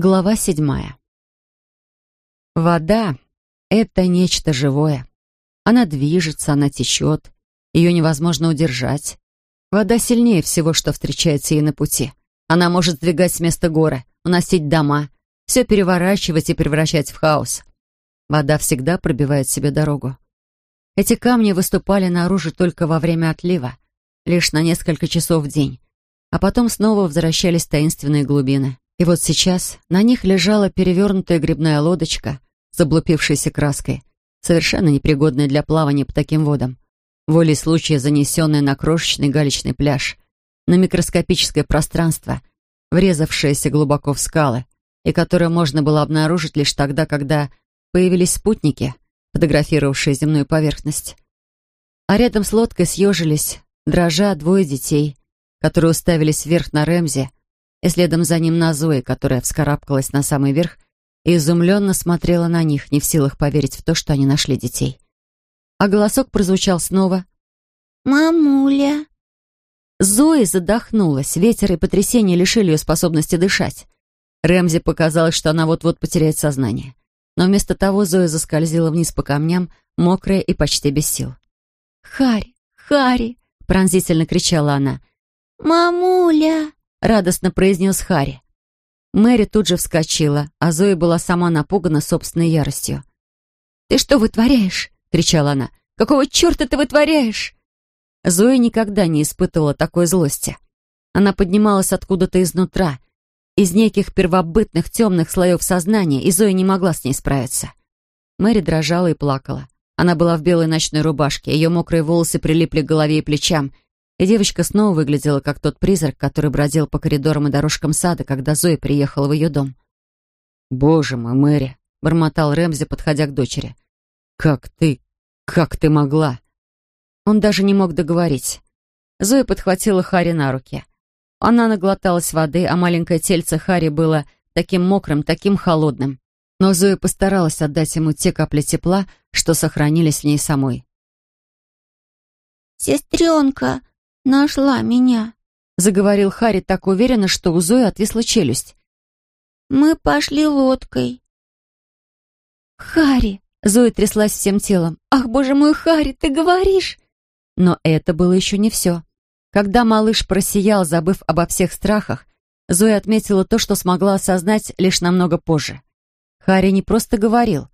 Глава седьмая. Вода — это нечто живое. Она движется, она течет. Ее невозможно удержать. Вода сильнее всего, что встречается ей на пути. Она может сдвигать с места горы, уносить дома, все переворачивать и превращать в хаос. Вода всегда пробивает себе дорогу. Эти камни выступали наружу только во время отлива, лишь на несколько часов в день, а потом снова возвращались в таинственные глубины. И вот сейчас на них лежала перевернутая грибная лодочка с облупившейся краской, совершенно непригодная для плавания по таким водам. Волей случая занесенная на крошечный галечный пляж, на микроскопическое пространство, врезавшееся глубоко в скалы, и которое можно было обнаружить лишь тогда, когда появились спутники, фотографировавшие земную поверхность. А рядом с лодкой съежились, дрожа, двое детей, которые уставились вверх на Рэмзи, и следом за ним на Зои, которая вскарабкалась на самый верх и изумленно смотрела на них, не в силах поверить в то, что они нашли детей. А голосок прозвучал снова. «Мамуля!» Зои задохнулась, ветер и потрясение лишили ее способности дышать. Рэмзи показалось, что она вот-вот потеряет сознание. Но вместо того Зоя заскользила вниз по камням, мокрая и почти без сил. «Харри! Харри!» — пронзительно кричала она. «Мамуля!» — радостно произнес Харри. Мэри тут же вскочила, а Зоя была сама напугана собственной яростью. «Ты что вытворяешь?» — кричала она. «Какого черта ты вытворяешь?» Зоя никогда не испытывала такой злости. Она поднималась откуда-то изнутра, из неких первобытных темных слоев сознания, и Зоя не могла с ней справиться. Мэри дрожала и плакала. Она была в белой ночной рубашке, ее мокрые волосы прилипли к голове и плечам, и девочка снова выглядела как тот призрак, который бродил по коридорам и дорожкам сада, когда Зоя приехала в ее дом. «Боже мой, Мэри!» — бормотал Рэмзи, подходя к дочери. «Как ты... как ты могла?» Он даже не мог договорить. Зоя подхватила Хари на руки. Она наглоталась воды, а маленькое тельце Хари было таким мокрым, таким холодным. Но Зоя постаралась отдать ему те капли тепла, что сохранились в ней самой. «Сестренка, нашла меня», — заговорил Харри так уверенно, что у Зои отвисла челюсть. «Мы пошли лодкой». «Харри!» — Зоя тряслась всем телом. «Ах, боже мой, Харри, ты говоришь!» Но это было еще не все. Когда малыш просиял, забыв обо всех страхах, Зоя отметила то, что смогла осознать лишь намного позже. Харри не просто говорил.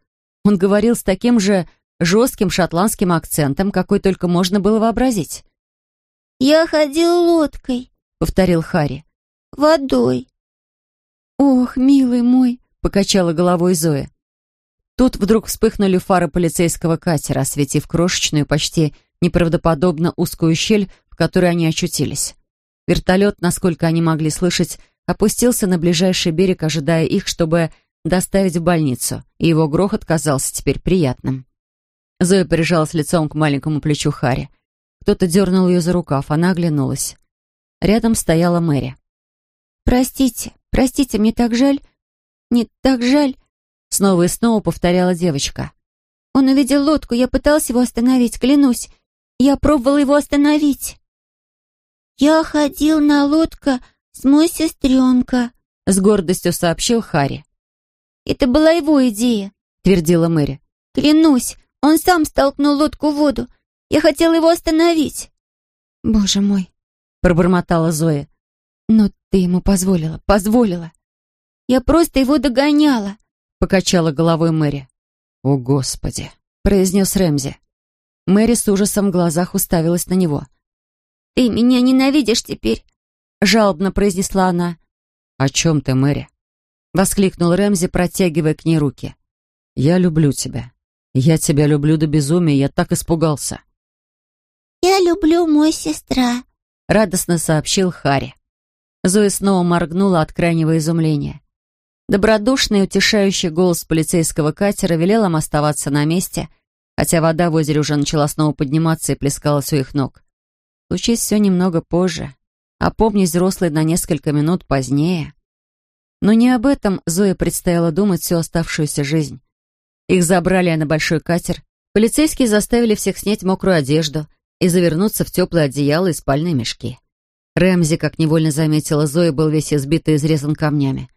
Он говорил с таким же жестким шотландским акцентом, какой только можно было вообразить. «Я ходил лодкой», — повторил Харри. «Водой». «Ох, милый мой», — покачала головой Зоя. Тут вдруг вспыхнули фары полицейского катера, осветив крошечную, почти неправдоподобно узкую щель, в которой они очутились. Вертолет, насколько они могли слышать, опустился на ближайший берег, ожидая их, чтобы доставить в больницу, и его грохот казался теперь приятным. Зоя прижалась лицом к маленькому плечу Хари. Кто-то дернул ее за рукав, она оглянулась. Рядом стояла Мэри. «Простите, простите, мне так жаль, мне так жаль», снова и снова повторяла девочка. «Он увидел лодку, я пытался его остановить, клянусь. Я пробовала его остановить». «Я ходил на лодка с мой сестренка», — с гордостью сообщил Харри. «Это была его идея», — твердила Мэри. «Клянусь, он сам столкнул лодку в воду. Я хотела его остановить». «Боже мой», — пробормотала Зоя. «Но ты ему позволила, позволила». «Я просто его догоняла», — покачала головой Мэри. «О, Господи», — произнес Рэмзи. Мэри с ужасом в глазах уставилась на него. «Ты меня ненавидишь теперь», — жалобно произнесла она. «О чем ты, Мэри?» — воскликнул Рэмзи, протягивая к ней руки. «Я люблю тебя. Я тебя люблю до безумия, я так испугался». «Я люблю мой сестра», — радостно сообщил Харри. Зоя снова моргнула от крайнего изумления. Добродушный утешающий голос полицейского катера велел им оставаться на месте, хотя вода в озере уже начала снова подниматься и плескалась у их ног. Случись все немного позже, а помнить взрослый на несколько минут позднее. Но не об этом Зое предстояло думать всю оставшуюся жизнь. Их забрали на большой катер, полицейские заставили всех снять мокрую одежду, и завернуться в теплое одеяло и спальные мешки. Рэмзи, как невольно заметила Зоя, был весь избит и изрезан камнями.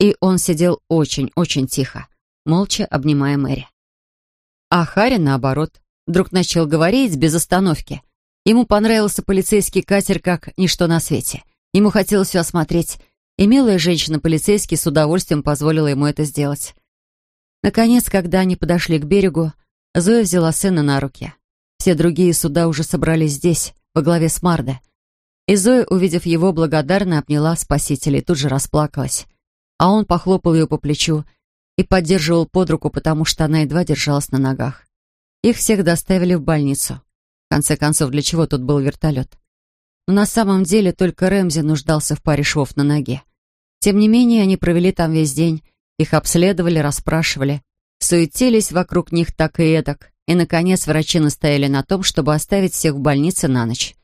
И он сидел очень-очень тихо, молча обнимая Мэри. А Харри, наоборот, вдруг начал говорить без остановки. Ему понравился полицейский катер как ничто на свете. Ему хотелось все осмотреть, и милая женщина-полицейский с удовольствием позволила ему это сделать. Наконец, когда они подошли к берегу, Зоя взяла сына на руки. Все другие суда уже собрались здесь, во главе с Мардо. И Зоя, увидев его, благодарно обняла спасителя и тут же расплакалась. А он похлопал ее по плечу и поддерживал под руку, потому что она едва держалась на ногах. Их всех доставили в больницу. В конце концов, для чего тут был вертолет? Но на самом деле только Рэмзи нуждался в паре швов на ноге. Тем не менее, они провели там весь день, их обследовали, расспрашивали, суетились вокруг них так и эдак, и, наконец, врачи настояли на том, чтобы оставить всех в больнице на ночь.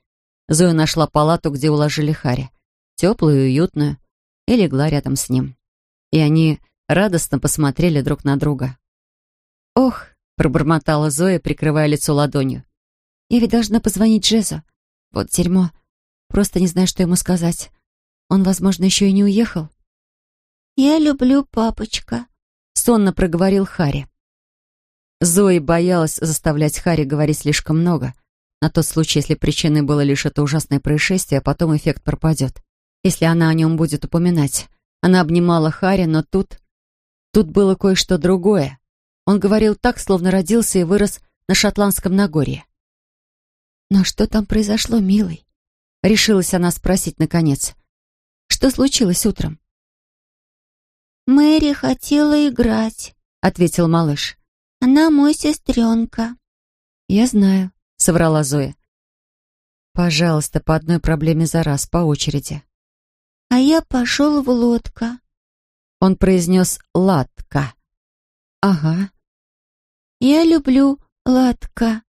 Зоя нашла палату, где уложили Хари, теплую и уютную, и легла рядом с ним. И они радостно посмотрели друг на друга. «Ох!» — пробормотала Зоя, прикрывая лицо ладонью. «Я ведь должна позвонить Джезу. Вот дерьмо. Просто не знаю, что ему сказать. Он, возможно, еще и не уехал». «Я люблю папочка», — сонно проговорил Хари. Зои боялась заставлять Хари говорить слишком много, на тот случай, если причиной было лишь это ужасное происшествие, а потом эффект пропадет. Если она о нем будет упоминать. Она обнимала Хари, но тут... Тут было кое-что другое. Он говорил так, словно родился и вырос на шотландском Нагорье. «Но что там произошло, милый?» Решилась она спросить наконец. «Что случилось утром?» «Мэри хотела играть», — ответил малыш. «Она мой сестренка». «Я знаю», — соврала Зоя. «Пожалуйста, по одной проблеме за раз, по очереди». «А я пошел в лодка». Он произнес «ладка». «Ага». «Я люблю ладка».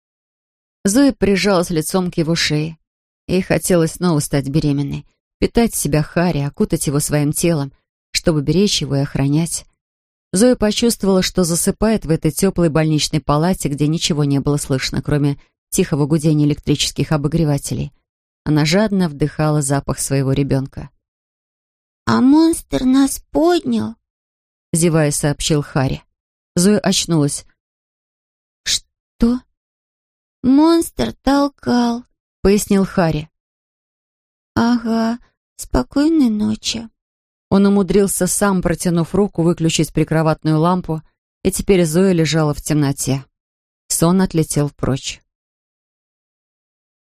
Зоя прижалась лицом к его шее. Ей хотелось снова стать беременной, питать себя Хари, окутать его своим телом, чтобы беречь его и охранять. Зоя почувствовала, что засыпает в этой теплой больничной палате, где ничего не было слышно, кроме тихого гудения электрических обогревателей. Она жадно вдыхала запах своего ребенка. «А монстр нас поднял», — зевая сообщил Харри. Зоя очнулась. «Что?» «Монстр толкал», — пояснил Харри. «Ага, спокойной ночи». Он умудрился сам, протянув руку, выключить прикроватную лампу, и теперь Зоя лежала в темноте. Сон отлетел прочь.